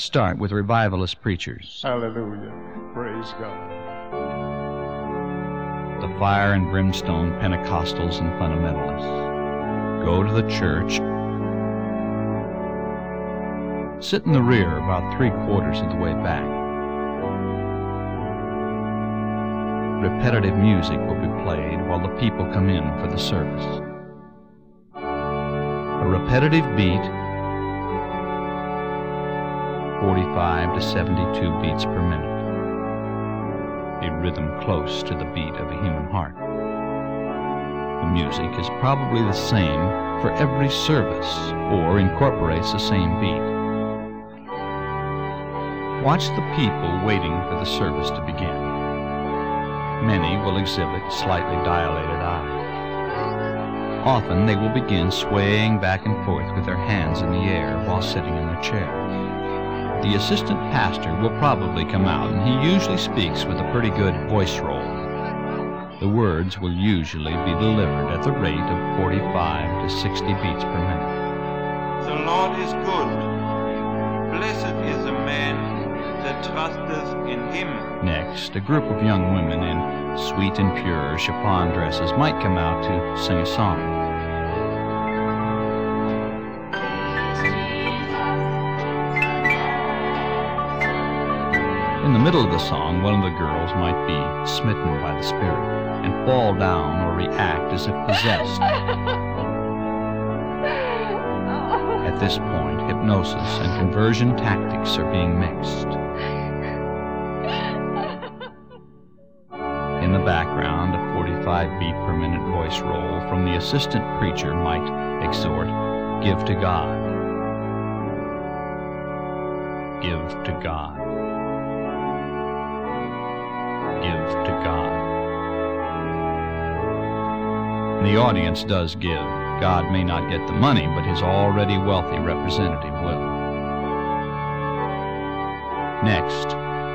Let's start with revivalist preachers. Hallelujah. Praise God. The fire and brimstone Pentecostals and fundamentalists. Go to the church. Sit in the rear about three quarters of the way back. Repetitive music will be played while the people come in for the service. A repetitive beat 45 to 72 beats per minute. A rhythm close to the beat of a human heart. The music is probably the same for every service or incorporates the same beat. Watch the people waiting for the service to begin. Many will exhibit slightly dilated eyes. Often they will begin swaying back and forth with their hands in the air while sitting in their chairs the assistant pastor will probably come out, and he usually speaks with a pretty good voice roll. The words will usually be delivered at the rate of 45 to 60 beats per minute. The Lord is good. Blessed is the man that trusteth in him. Next, a group of young women in sweet and pure chiffon dresses might come out to sing a song. The middle of the song, one of the girls might be smitten by the Spirit and fall down or react as if possessed. At this point, hypnosis and conversion tactics are being mixed. In the background, a 45 beat per minute voice roll from the assistant preacher might exhort, Give to God. Give to God the audience does give. God may not get the money, but his already wealthy representative will. Next,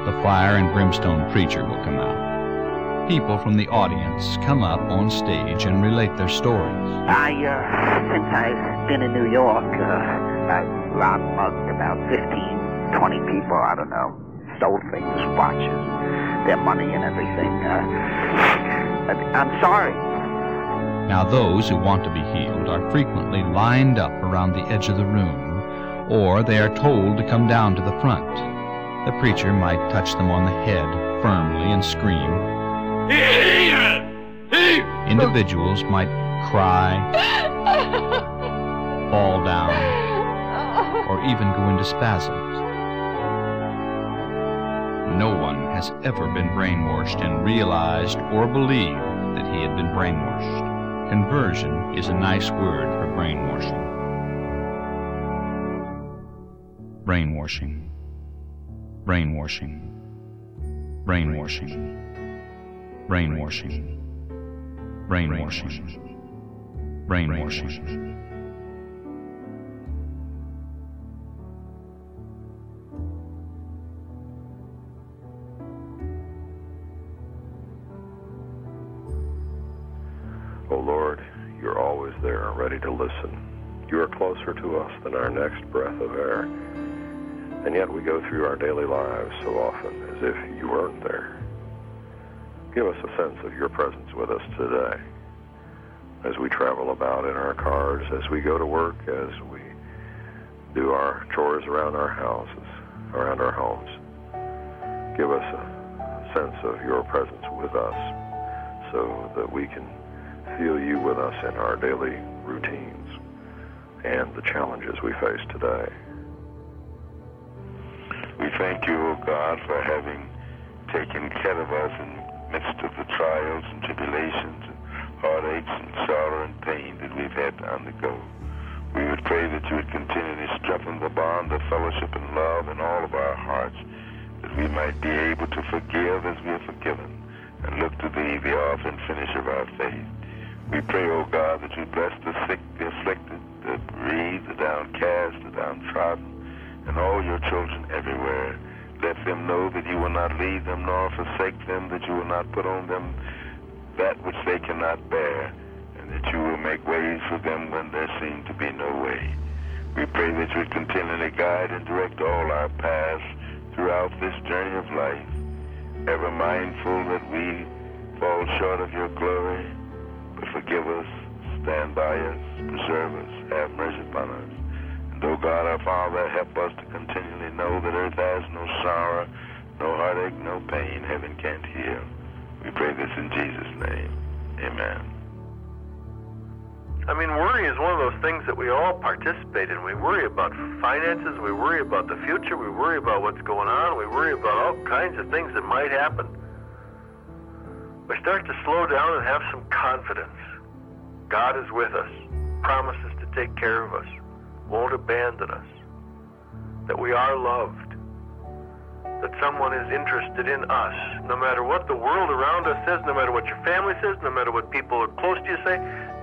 the fire and brimstone preacher will come out. People from the audience come up on stage and relate their stories. I, uh, since I've been in New York, uh, I've robbed mugged about 15, 20 people, I don't know, stole things, watches, their money and everything. Uh, I'm sorry. Now, those who want to be healed are frequently lined up around the edge of the room, or they are told to come down to the front. The preacher might touch them on the head firmly and scream. Individuals might cry, fall down, or even go into spasms. No one has ever been brainwashed and realized or believed that he had been brainwashed. Conversion is a nice word for brainwashing. Brainwashing. Brainwashing. Brainwashing. Brainwashing. Brainwashing. Brainwashing. O to us than our next breath of air. And yet we go through our daily lives so often as if you weren't there. Give us a sense of your presence with us today as we travel about in our cars, as we go to work, as we do our chores around our houses, around our homes. Give us a sense of your presence with us so that we can feel you with us in our daily routines and the challenges we face today. We thank you, O God, for having taken care of us in the midst of the trials and tribulations and heartaches and sorrow and pain that we've had to undergo. We would pray that you would continue to strengthen the bond of fellowship and love in all of our hearts, that we might be able to forgive as we are forgiven, and look to thee, the author and finisher of our faith. We pray, O God, that you bless the sick, the afflicted, the bereaved, the downcast, the downtrodden, and all your children everywhere. Let them know that you will not leave them nor forsake them, that you will not put on them that which they cannot bear, and that you will make ways for them when there seem to be no way. We pray that you continually guide and direct all our paths throughout this journey of life, ever mindful that we fall short of your glory, but forgive us, stand by us, preserve us, have mercy upon us. And, O God, our Father, help us to continually know that earth has no sorrow, no heartache, no pain heaven can't heal. We pray this in Jesus' name. Amen. I mean, worry is one of those things that we all participate in. We worry about finances, we worry about the future, we worry about what's going on, we worry about all kinds of things that might happen. We start to slow down and have some confidence. God is with us, promises to take care of us, won't abandon us, that we are loved, that someone is interested in us. No matter what the world around us says, no matter what your family says, no matter what people close to you say,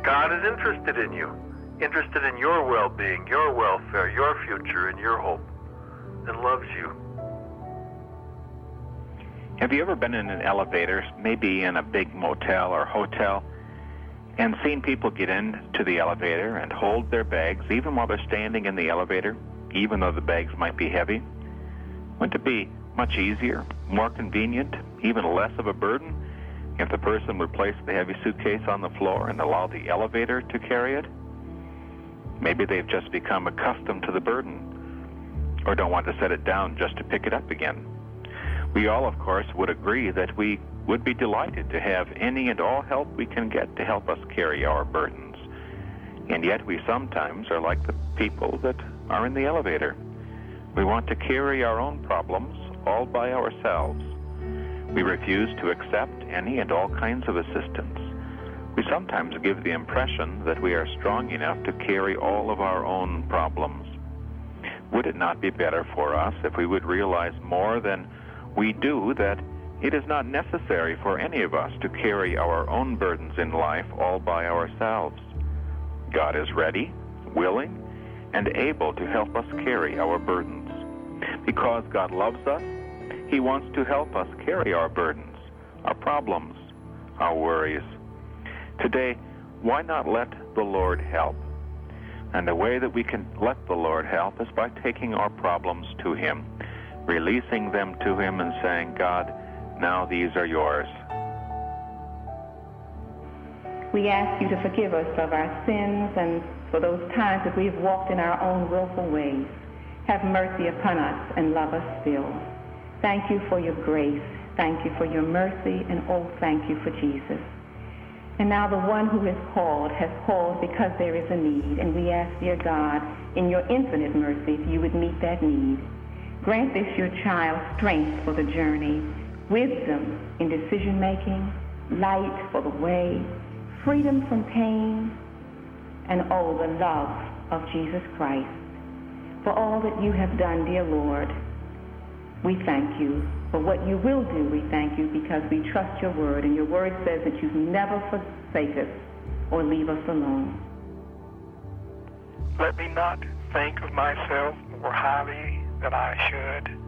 God is interested in you, interested in your well being, your welfare, your future, and your hope, and loves you. Have you ever been in an elevator, maybe in a big motel or hotel, and seen people get into the elevator and hold their bags even while they're standing in the elevator, even though the bags might be heavy? Wouldn't it be much easier, more convenient, even less of a burden if the person would place the heavy suitcase on the floor and allow the elevator to carry it? Maybe they've just become accustomed to the burden or don't want to set it down just to pick it up again. We all, of course, would agree that we would be delighted to have any and all help we can get to help us carry our burdens. And yet we sometimes are like the people that are in the elevator. We want to carry our own problems all by ourselves. We refuse to accept any and all kinds of assistance. We sometimes give the impression that we are strong enough to carry all of our own problems. Would it not be better for us if we would realize more than we do that it is not necessary for any of us to carry our own burdens in life all by ourselves? God is ready, willing, and able to help us carry our burdens. Because God loves us, He wants to help us carry our burdens, our problems, our worries. Today, why not let the Lord help? And the way that we can let the Lord help is by taking our problems to Him, releasing them to Him, and saying, God, now these are yours. We ask you to forgive us of our sins and for those times that we've walked in our own willful ways. Have mercy upon us and love us still. Thank you for your grace. Thank you for your mercy, and oh, thank you for Jesus. And now the one who has called has called because there is a need, and we ask, dear God, in your infinite mercy, if you would meet that need. Grant this your child strength for the journey, wisdom in decision making, light for the way, freedom from pain, and oh, the love of Jesus Christ. For all that you have done, dear Lord, we thank you. For what you will do, we thank you because we trust your word, and your word says that you never forsake us or leave us alone. Let me not think of myself more highly than I should,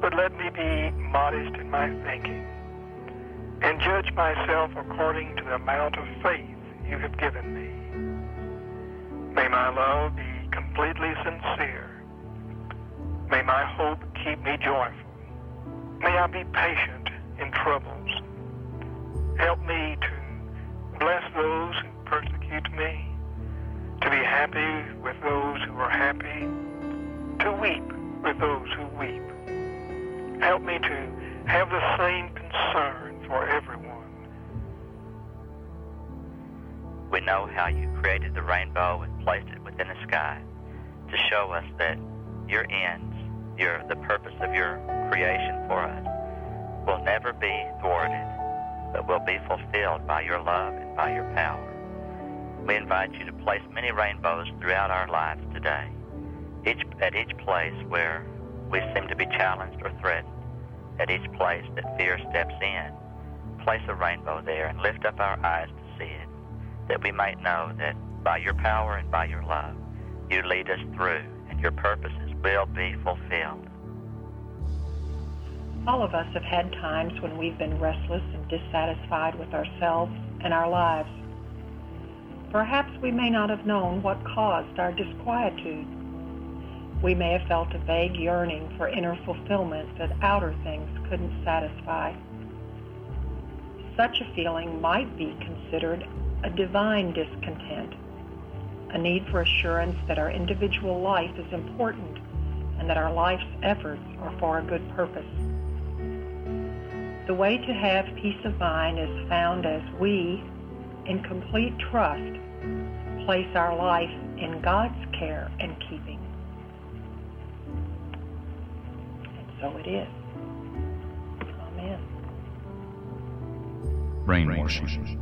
but let me be modest in my thinking and judge myself according to the amount of faith you have given me. May my love be completely sincere. May my hope keep me joyful. May I be patient in troubles. Help me to bless those who persecute me, to be happy with those who are happy, to weep with those who weep. Help me to have the same concern for everyone. We know how you created the rainbow and placed it within the sky to show us that your ends, your the purpose of your creation for us, will never be thwarted, but will be fulfilled by your love and by your power. We invite you to place many rainbows throughout our lives today. Each at each place where we seem to be challenged or threatened, at each place that fear steps in, place a rainbow there and lift up our eyes to see it, that we might know that by your power and by your love, you lead us through and your purposes will be fulfilled. All of us have had times when we've been restless and dissatisfied with ourselves and our lives. Perhaps we may not have known what caused our disquietude. We may have felt a vague yearning for inner fulfillment that outer things couldn't satisfy. Such a feeling might be considered a divine discontent, a need for assurance that our individual life is important and that our life's efforts are for a good purpose. The way to have peace of mind is found as we, in complete trust, place our life in God's care and keeping. So it is. Amen. Brainwashing.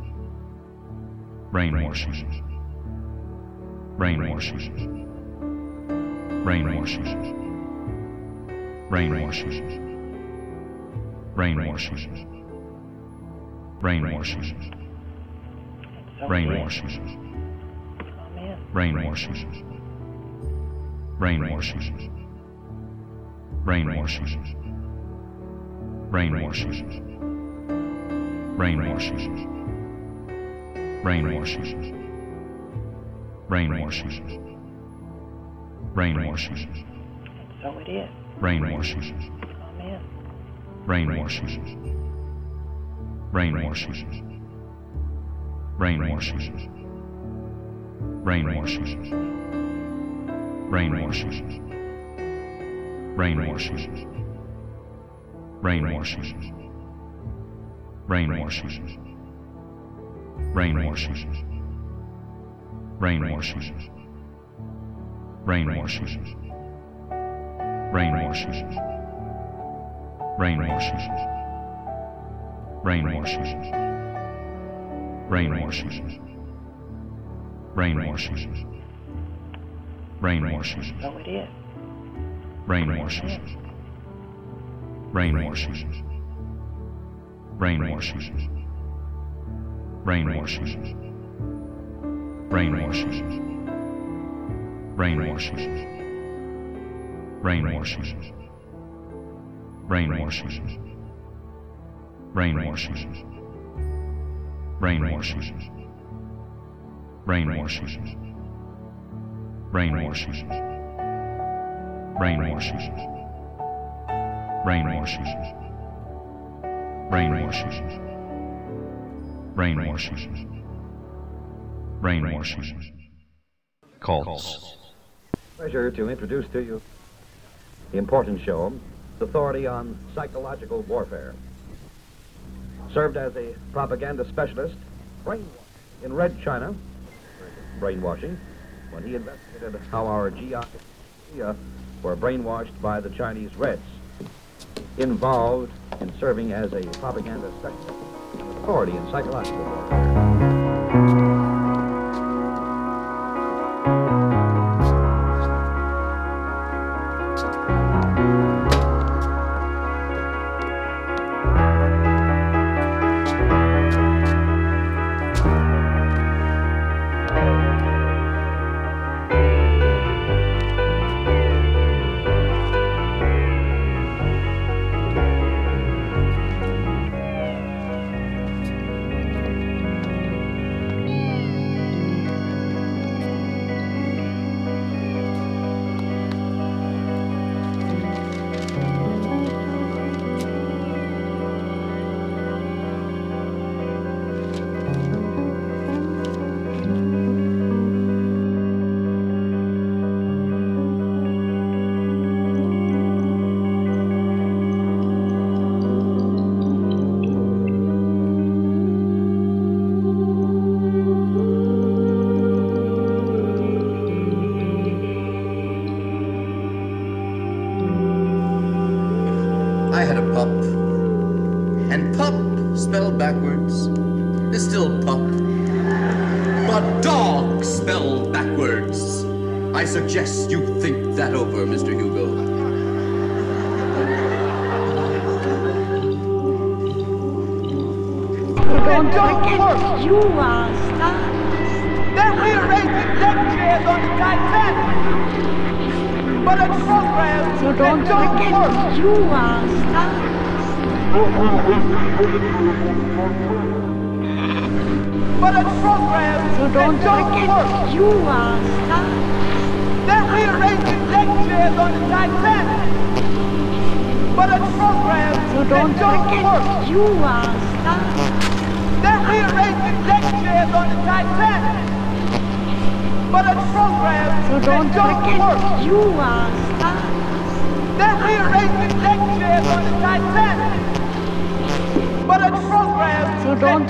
Brainwashing. Brainwashing. Brainwashing. Brainwashing. Brainwashing. Brainwashing. Brainwashing. Brainwashing. Brainwashing. Brainwashing. Brainwashing. Brainwashing. Brainwashing. Brainwashing. Brainwashing. So it is. Brainwashing. Amen. Brainwashing. Brainwashing. Brainwashing. Brainwashing. Brainwashing. Brainwashing. Brainwashing. Brainwashing. Brainwashing. Brainwashing. Brainwashing. Brainwashing. Brainwashing. Brainwashing. Brainwashing. Brainwashing. Brainwashing. So it is. Brainwashing. Brainwashing. Brainwashing. Brainwashing. Brainwashing. Brainwashing. Brainwashing. Brainwashing. Brainwashing. Brainwashing. Brainwashing. Brainwashing. Brainwashing. Brainwashing. Brainwashing. Brainwashing. Brainwashing. Cults. Pleasure to introduce to you the important show, Authority on Psychological Warfare. Served as a propaganda specialist, in Red China, brainwashing, when he investigated how our GI were brainwashed by the Chinese Reds, involved in serving as a propaganda and authority in psychological warfare. You are stars. They're rearranging deck chairs on the Titanic, but it's programs So that don't don't work. you are stars. They're rearranging deck chairs on the Titanic, but it's programs So that don't don't work. you are stars. They're rearranging deck chairs on the Titanic, but it's programs So that don't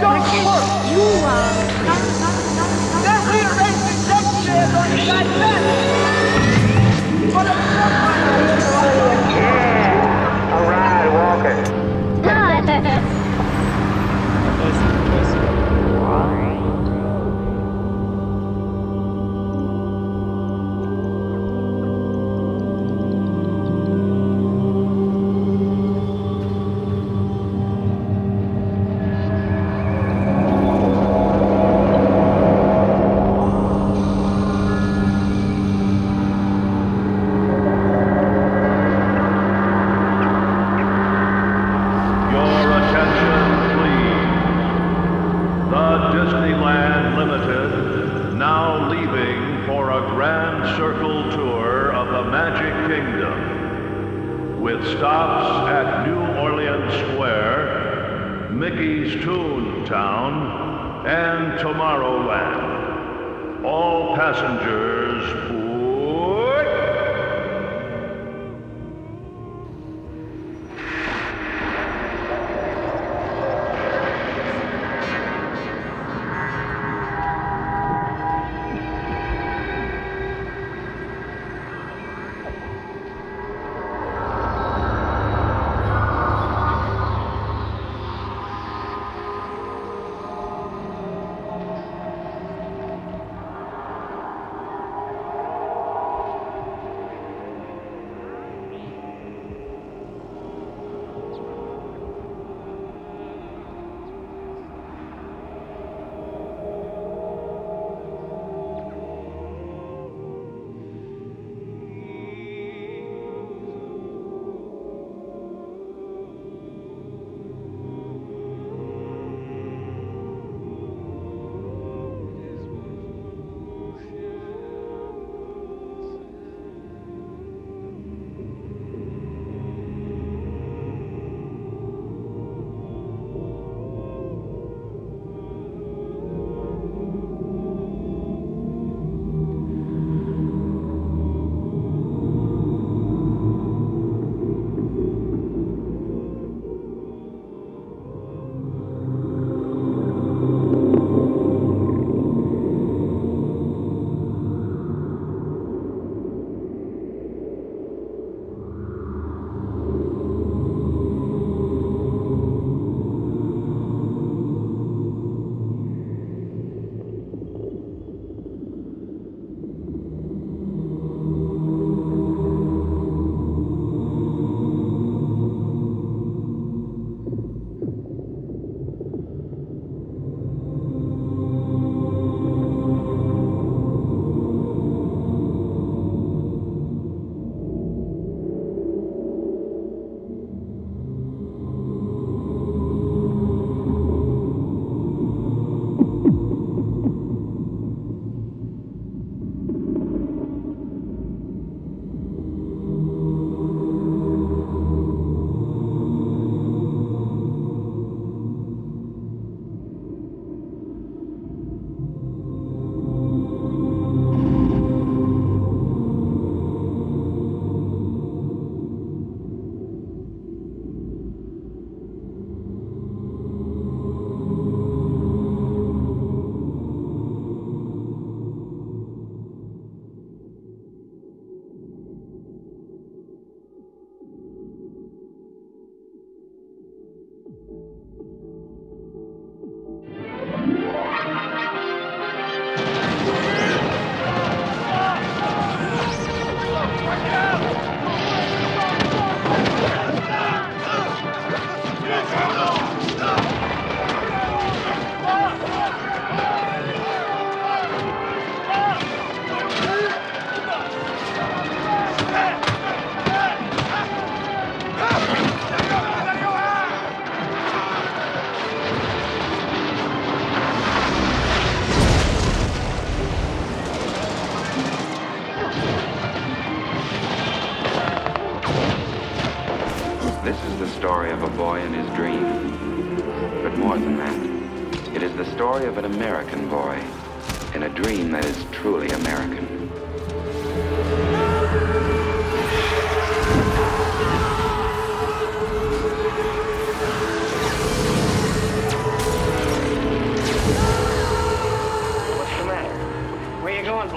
work. you are stars. They're rearranging deck chairs All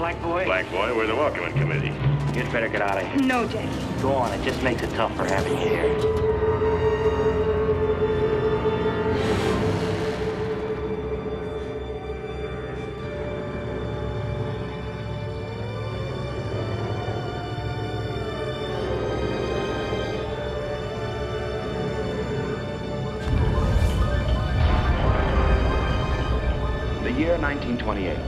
black boy? Black boy, we're the welcoming committee. You'd better get out of here. No, Jackie. Go on, it just makes it tougher having you here. The year 1928.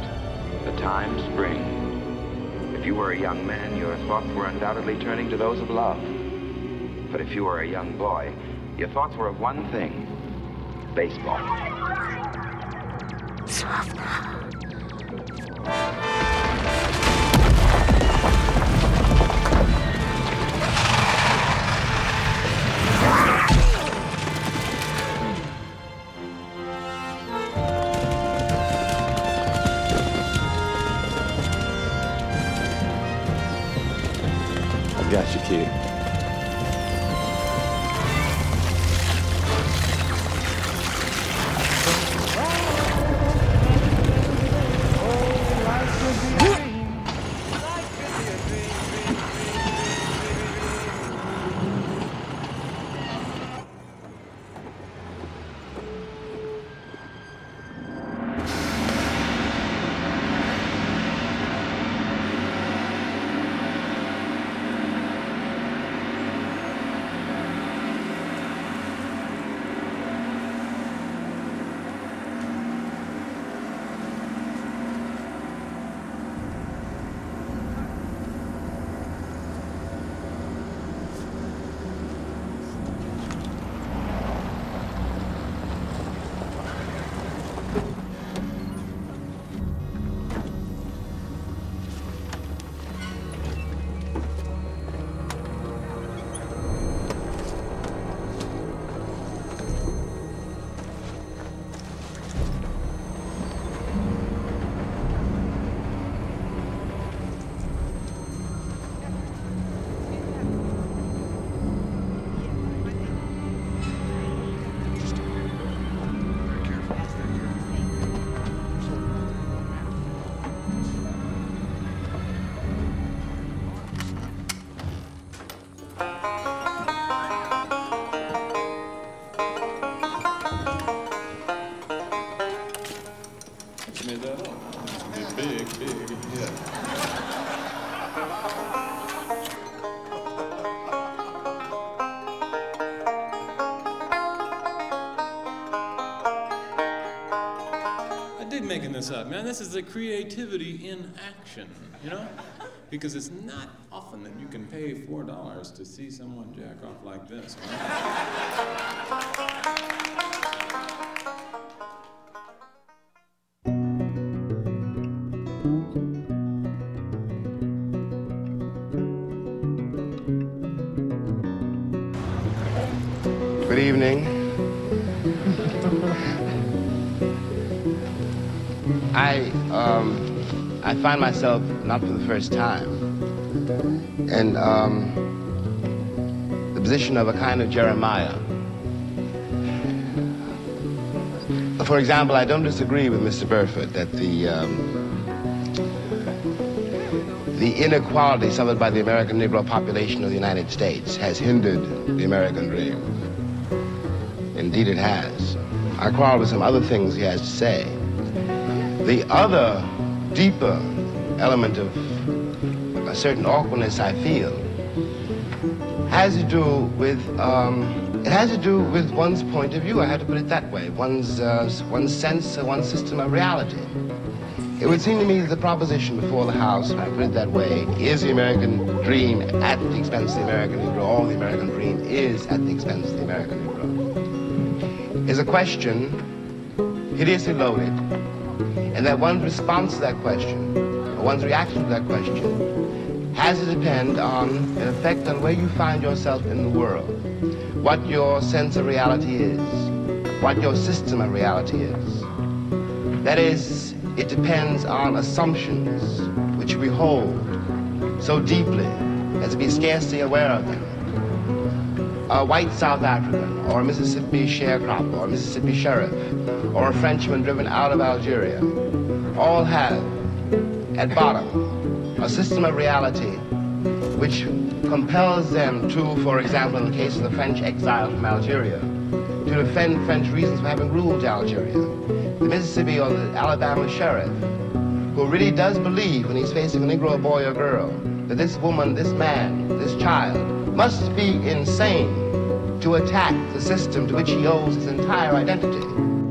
To those of love. But if you were a young boy, your thoughts were of one thing baseball. I up, man. This is the creativity in action, you know? Because it's not often that you can pay four dollars to see someone jack off like this. Good evening. I find myself not for the first time in um, the position of a kind of Jeremiah. For example, I don't disagree with Mr. Burford that the um, the inequality suffered by the American Negro population of the United States has hindered the American dream. Indeed, it has. I quarrel with some other things he has to say. The other, deeper element of a certain awkwardness I feel has to do with um, it has to do with one's point of view. I have to put it that way. One's uh, one's sense, uh, one's system of reality. It would seem to me that the proposition before the House, if I put it that way, is the American dream at the expense of the American Negro, or the American dream is at the expense of the American Negro, is a question hideously loaded, and that one's response to that question, or one's reaction to that question, has to depend on an effect on where you find yourself in the world. what your sense of reality is, what your system of reality is. That is, it depends on assumptions which we hold so deeply as to be scarcely aware of them. A white South African, or a Mississippi sharecropper, or a Mississippi sheriff, or a Frenchman driven out of Algeria, all have, at bottom, a system of reality which compels them to, for example, in the case of the French exile from Algeria, to defend French reasons for having ruled Algeria. The Mississippi or the Alabama sheriff, who really does believe when he's facing a Negro boy or girl, that this woman, this man, this child must be insane to attack the system to which he owes his entire identity.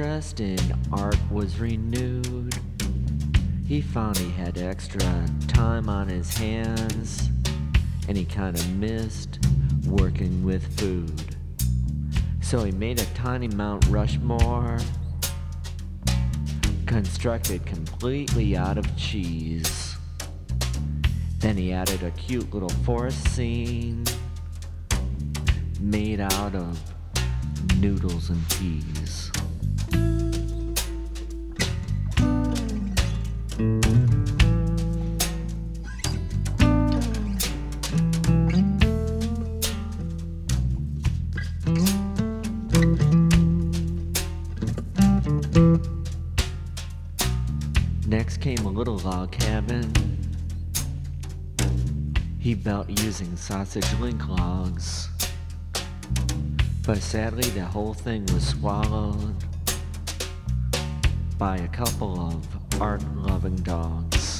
Interest in art was renewed. He found he had extra time on his hands and he kind of missed working with food. So he made a tiny Mount Rushmore constructed completely out of cheese. Then he added a cute little forest scene made out of noodles and peas. Sausage link logs. But sadly, the whole thing was swallowed by a couple of art loving dogs.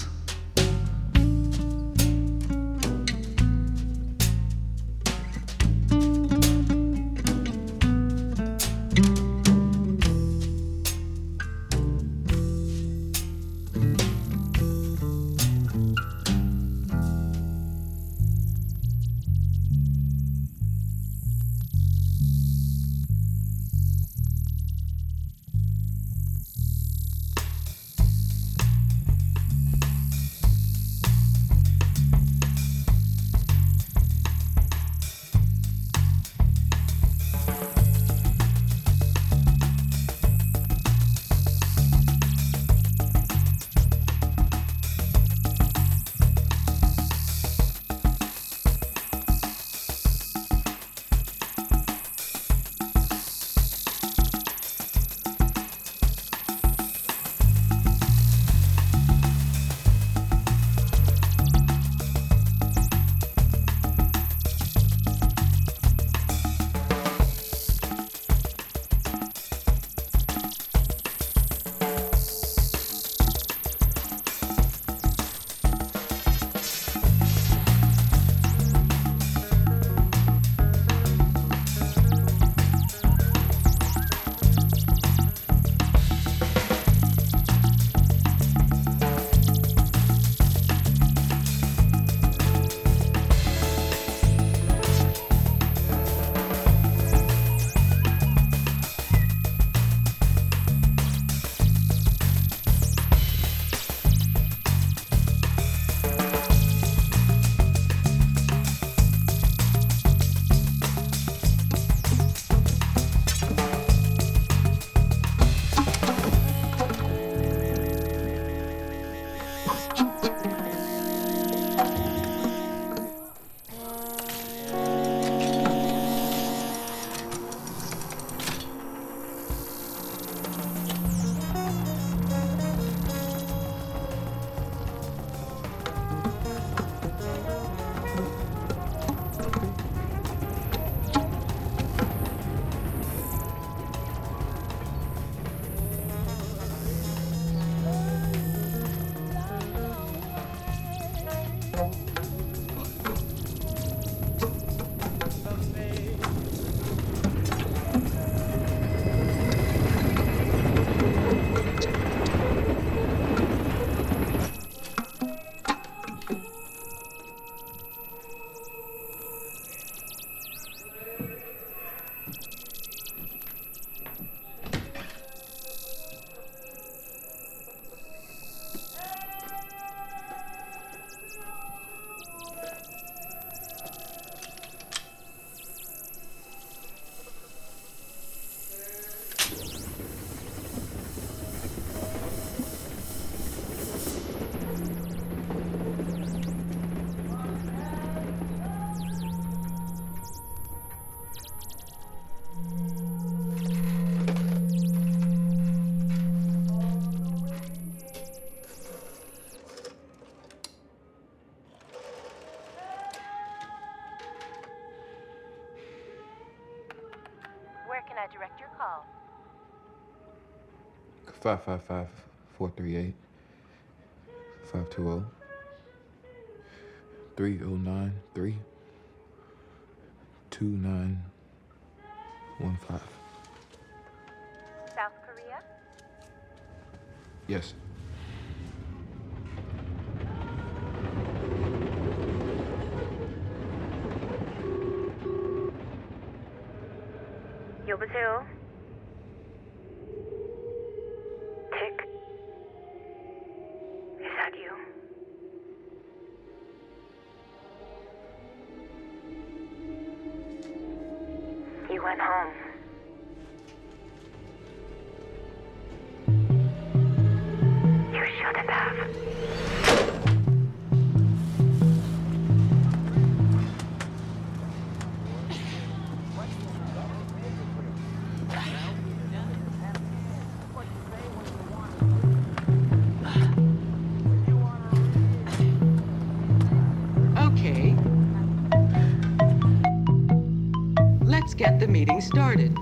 I direct your call? 555 438 520 3093 2915. South Korea? Yes. too. started.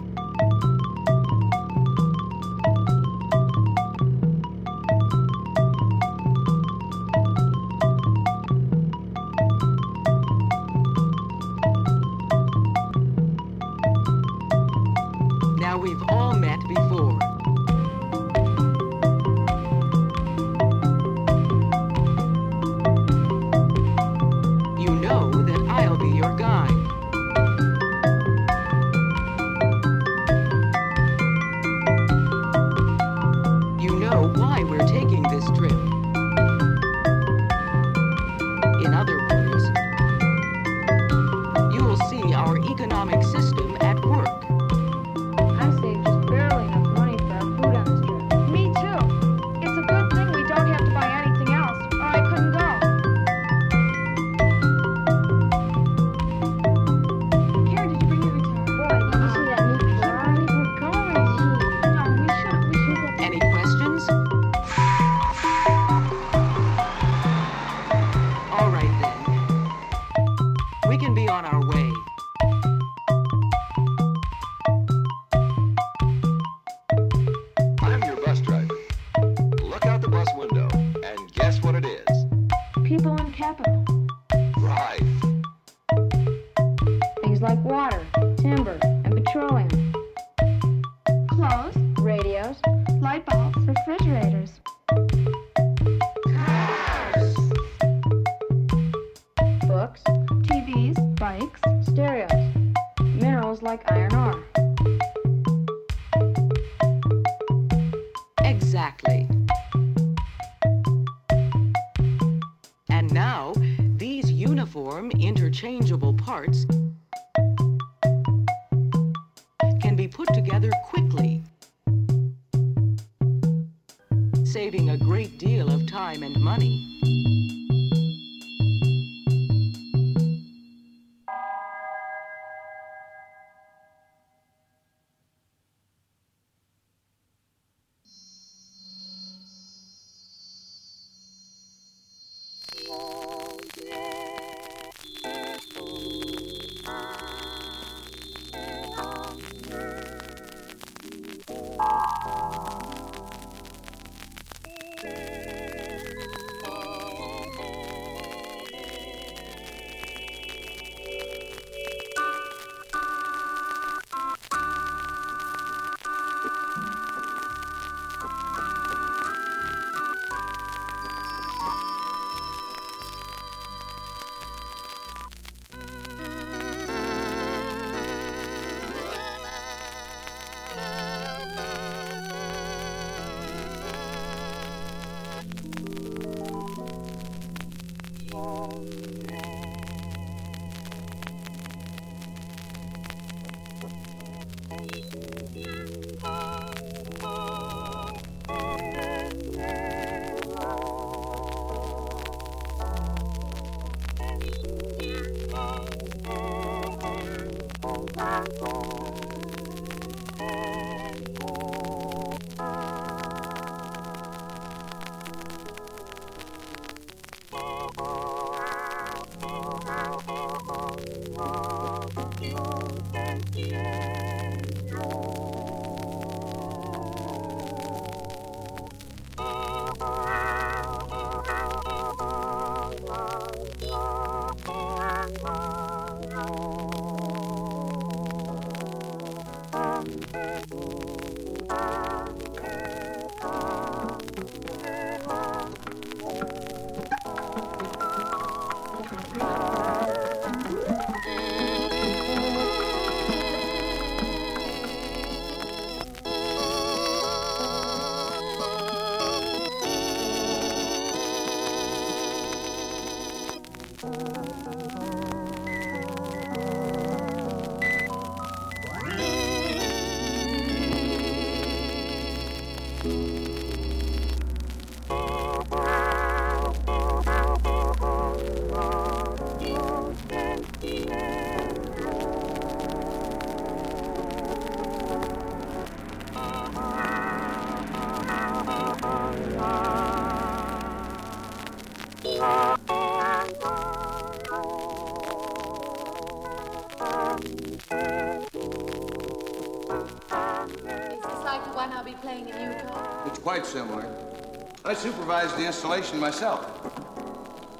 I supervised the installation myself.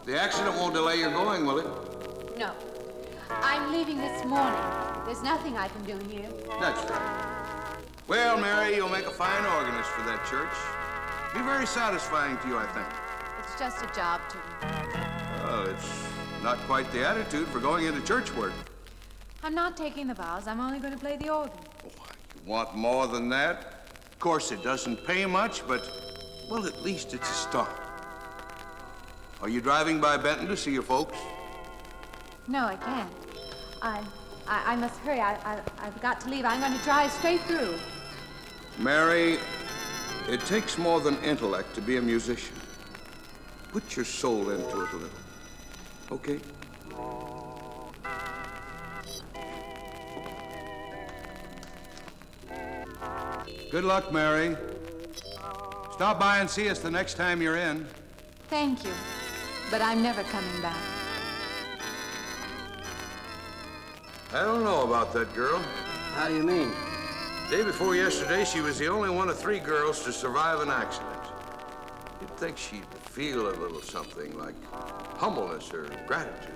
The accident won't delay your going, will it? No. I'm leaving this morning. There's nothing I can do here. That's right. Well, Mary, you'll make a fine organist for that church. Be very satisfying to you, I think. It's just a job to me. Well, it's not quite the attitude for going into church work. I'm not taking the vows. I'm only going to play the organ. Oh, you want more than that? Of course, it doesn't pay much, but, well, at least it's a start. Are you driving by Benton to see your folks? No, I can't. I, I, I must hurry. I, I, I've got to leave. I'm going to drive straight through. Mary, it takes more than intellect to be a musician. Put your soul into it a little. Okay? Good luck, Mary. Stop by and see us the next time you're in. Thank you. But I'm never coming back. I don't know about that girl. How do you mean? Day before yesterday, she was the only one of three girls to survive an accident. You'd think she'd feel a little something like humbleness or gratitude.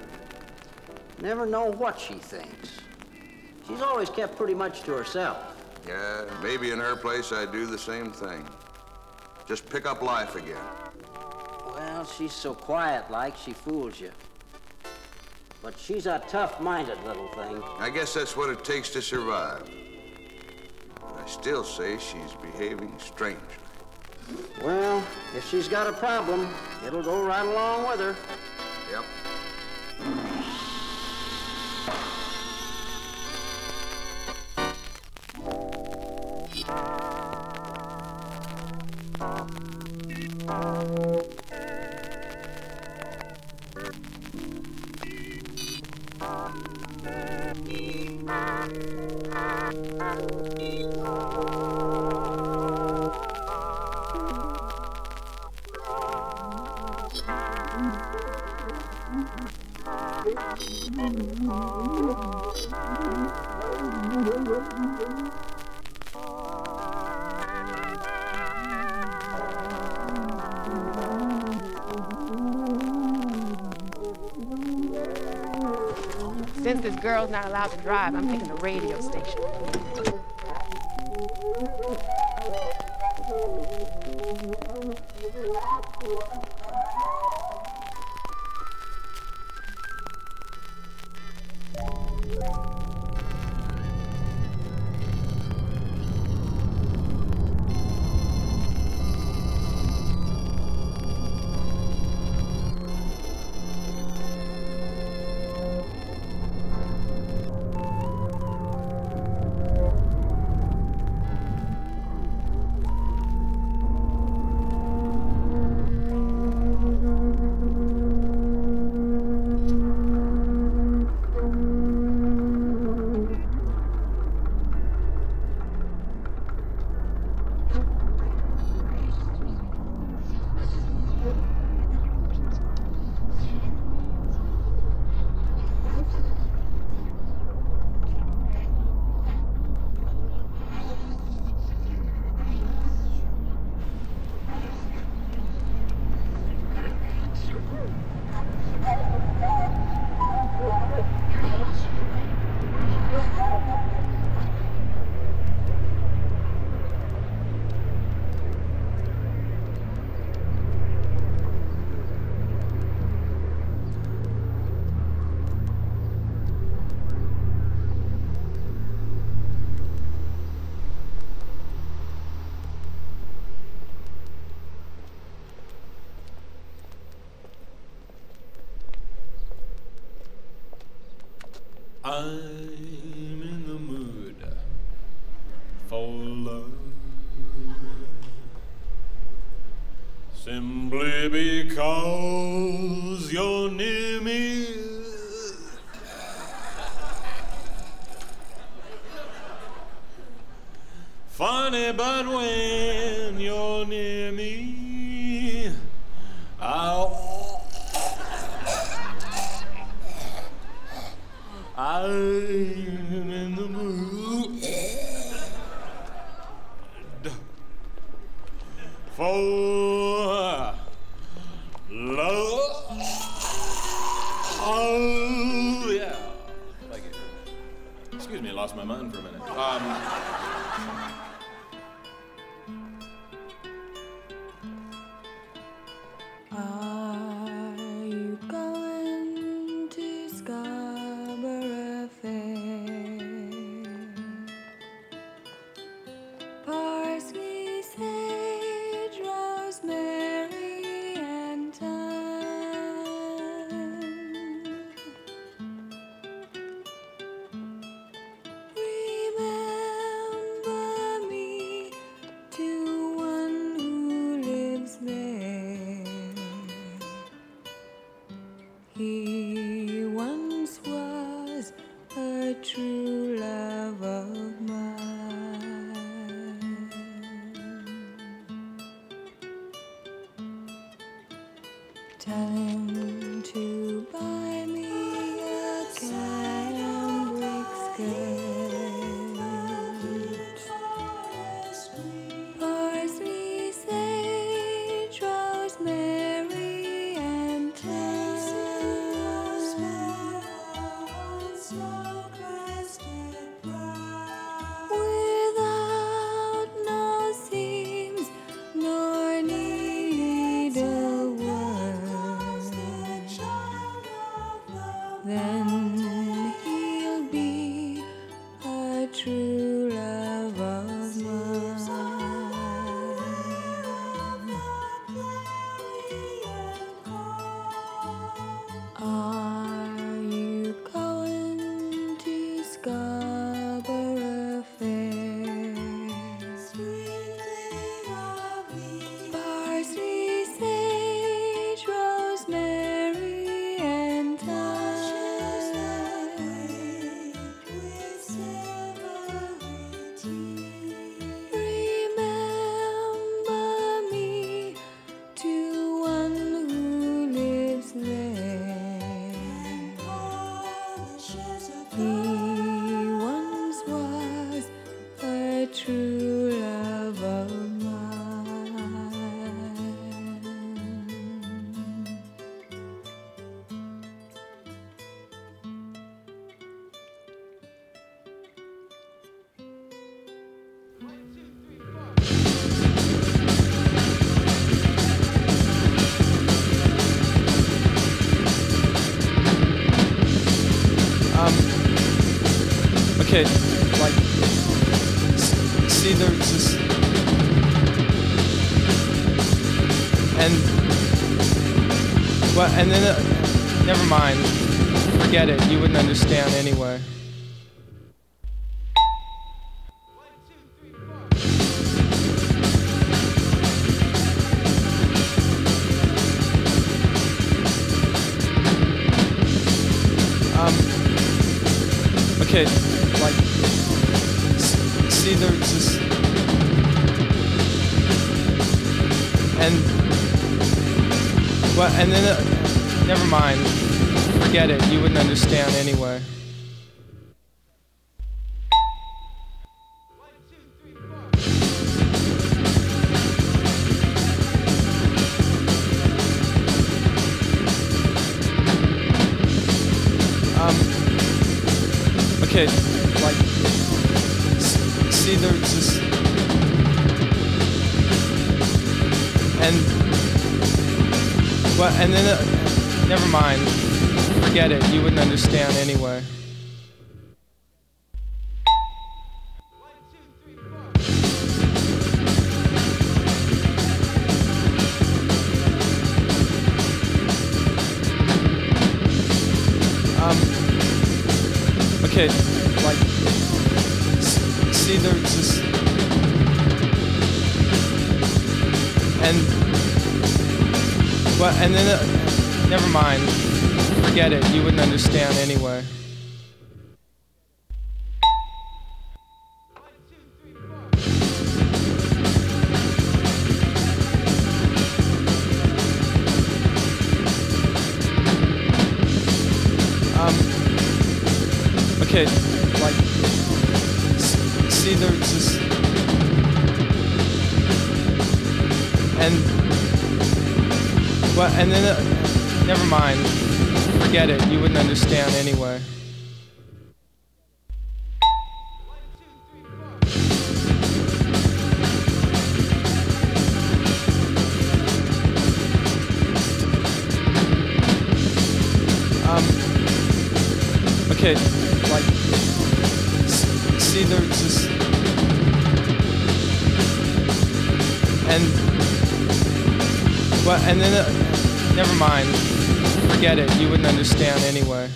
Never know what she thinks. She's always kept pretty much to herself. Yeah, maybe in her place I'd do the same thing. Just pick up life again. Well, she's so quiet like she fools you. But she's a tough-minded little thing. I guess that's what it takes to survive. But I still say she's behaving strangely. Well, if she's got a problem, it'll go right along with her. allowed to drive. I'm picking a radio station. Simply because you're near me. Funny, but when you're near me, I. I'm in the mood for. Um, and then, uh, never mind. Forget it. You wouldn't understand anyway. Um, okay, like, see, there's this, and, well, and then. Uh, Forget it, you wouldn't understand anyway. down anyway. See, and, well, and then, uh, never mind, forget it, you wouldn't understand anyway. Never mind, forget it, you wouldn't understand anyway.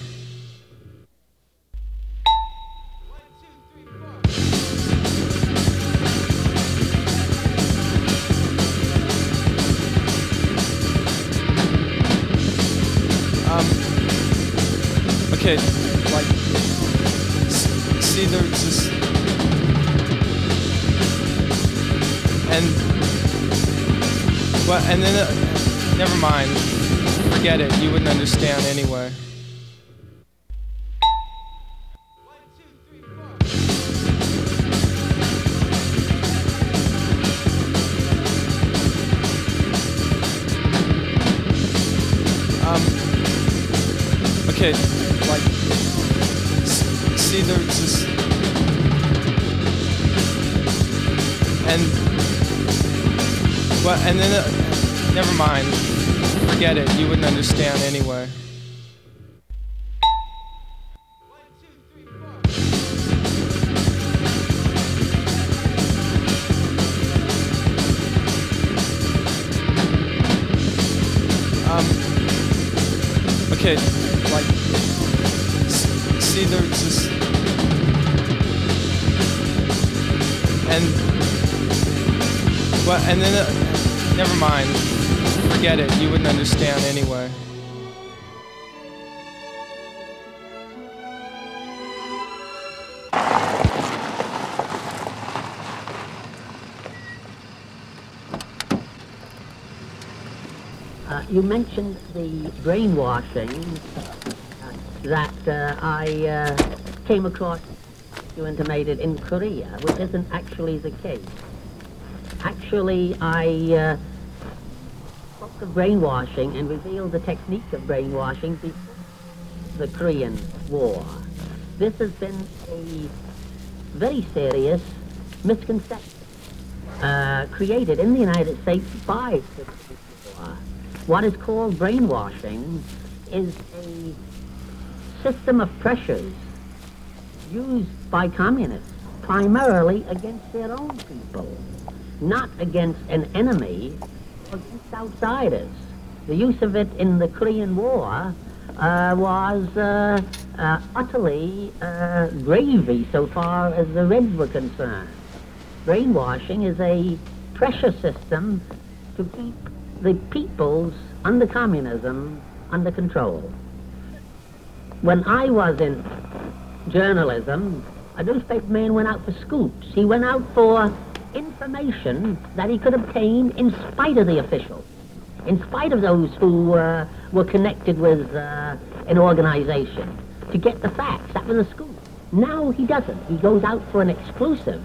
Forget it, you wouldn't understand anyway. Okay, like, see, there's this, and, well, and then, uh, never mind, forget it, you wouldn't understand anyway. You mentioned the brainwashing uh, that uh, I uh, came across, you intimated, in Korea, which isn't actually the case. Actually, I uh, spoke of brainwashing and revealed the technique of brainwashing before the Korean War. This has been a very serious misconception uh, created in the United States by the Korean War. What is called brainwashing is a system of pressures used by communists primarily against their own people, not against an enemy, but against outsiders. The use of it in the Korean War uh, was uh, uh, utterly uh, gravy so far as the Reds were concerned. Brainwashing is a pressure system to keep the peoples under communism under control. When I was in journalism, a newspaperman went out for scoops. He went out for information that he could obtain in spite of the officials, in spite of those who uh, were connected with uh, an organization, to get the facts. That was a scoop. Now he doesn't. He goes out for an exclusive.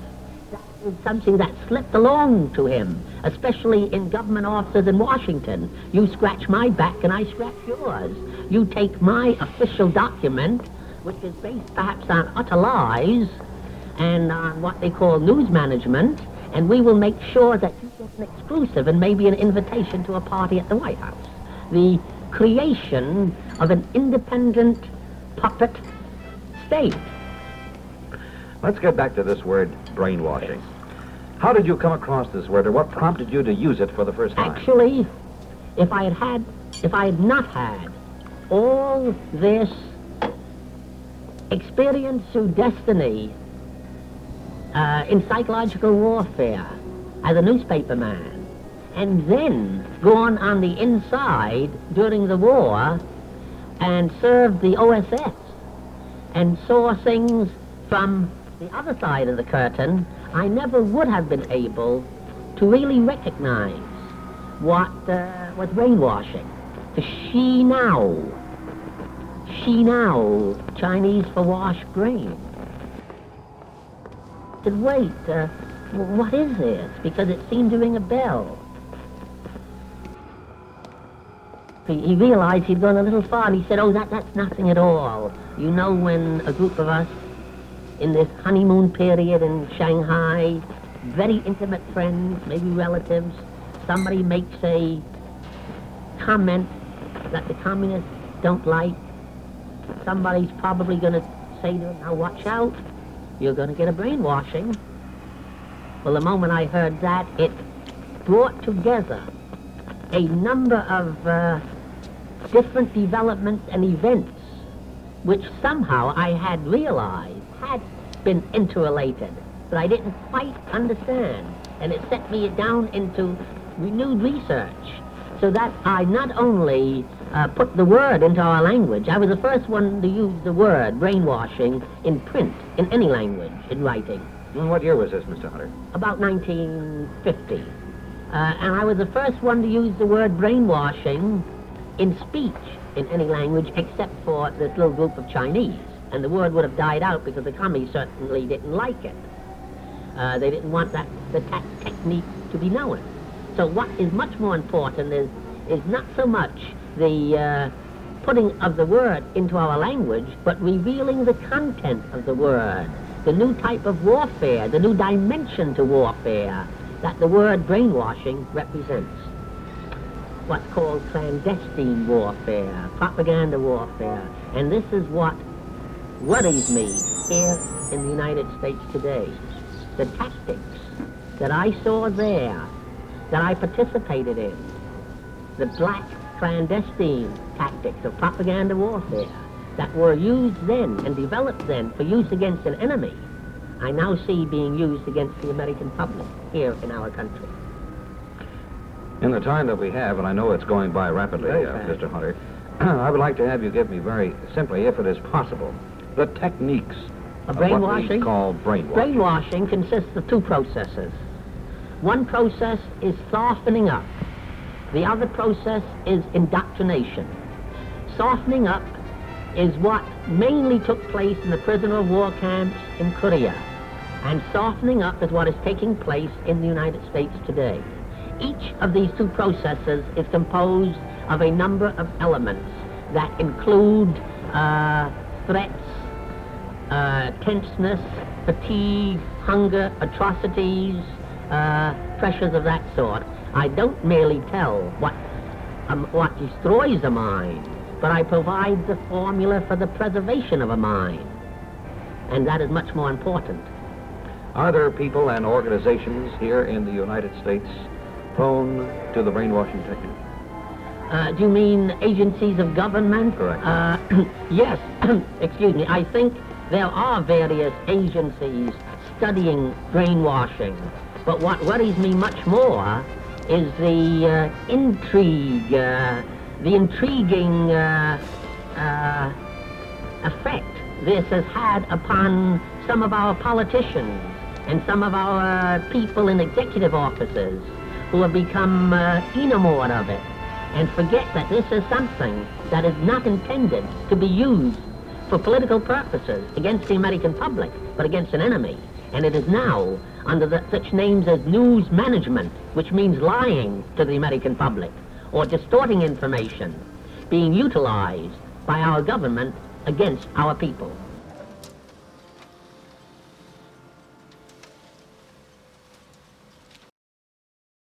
Something that slipped along to him, especially in government offices in Washington. You scratch my back and I scratch yours. You take my official document, which is based perhaps on utter lies and on what they call news management, and we will make sure that you get an exclusive and maybe an invitation to a party at the White House. The creation of an independent puppet state. Let's get back to this word brainwashing. How did you come across this word, or what prompted you to use it for the first time? Actually, if I had had, if I had not had all this experience through destiny uh, in psychological warfare as a newspaper man, and then gone on the inside during the war and served the OSS and saw things from the other side of the curtain, I never would have been able to really recognize what uh, was brainwashing. The she now, she now, Chinese for wash grain. I said, wait, uh, what is this? Because it seemed to ring a bell. He, he realized he'd gone a little far, and he said, oh, that, that's nothing at all. You know when a group of us in this honeymoon period in Shanghai, very intimate friends, maybe relatives, somebody makes a comment that the communists don't like, somebody's probably going to say to them, now watch out, you're going to get a brainwashing. Well, the moment I heard that, it brought together a number of uh, different developments and events which somehow I had realized had been interrelated, but I didn't quite understand. And it set me down into renewed research so that I not only uh, put the word into our language, I was the first one to use the word brainwashing in print, in any language, in writing. And what year was this, Mr. Hunter? About 1950. Uh, and I was the first one to use the word brainwashing in speech in any language except for this little group of Chinese. And the word would have died out because the commies certainly didn't like it. Uh, they didn't want that the technique to be known. So what is much more important is is not so much the uh, putting of the word into our language, but revealing the content of the word, the new type of warfare, the new dimension to warfare that the word brainwashing represents. What's called clandestine warfare, propaganda warfare, and this is what worries me here in the United States today. The tactics that I saw there, that I participated in, the black clandestine tactics of propaganda warfare that were used then and developed then for use against an enemy, I now see being used against the American public here in our country. In the time that we have, and I know it's going by rapidly, uh. Mr. Hunter, I would like to have you give me very simply, if it is possible, the techniques A of what we brainwashing? call brainwashing. Brainwashing consists of two processes. One process is softening up. The other process is indoctrination. Softening up is what mainly took place in the prisoner of war camps in Korea. And softening up is what is taking place in the United States today. Each of these two processes is composed of a number of elements that include uh, threats, uh, tenseness, fatigue, hunger, atrocities, uh, pressures of that sort. I don't merely tell what, um, what destroys a mind, but I provide the formula for the preservation of a mind. And that is much more important. Are there people and organizations here in the United States prone to the brainwashing technique? Uh, do you mean agencies of government? Correct. Uh, yes, excuse me. I think there are various agencies studying brainwashing. But what worries me much more is the uh, intrigue, uh, the intriguing uh, uh, effect this has had upon some of our politicians and some of our people in executive offices who have become uh, enamored of it and forget that this is something that is not intended to be used for political purposes against the American public, but against an enemy. And it is now under the, such names as news management, which means lying to the American public or distorting information, being utilized by our government against our people.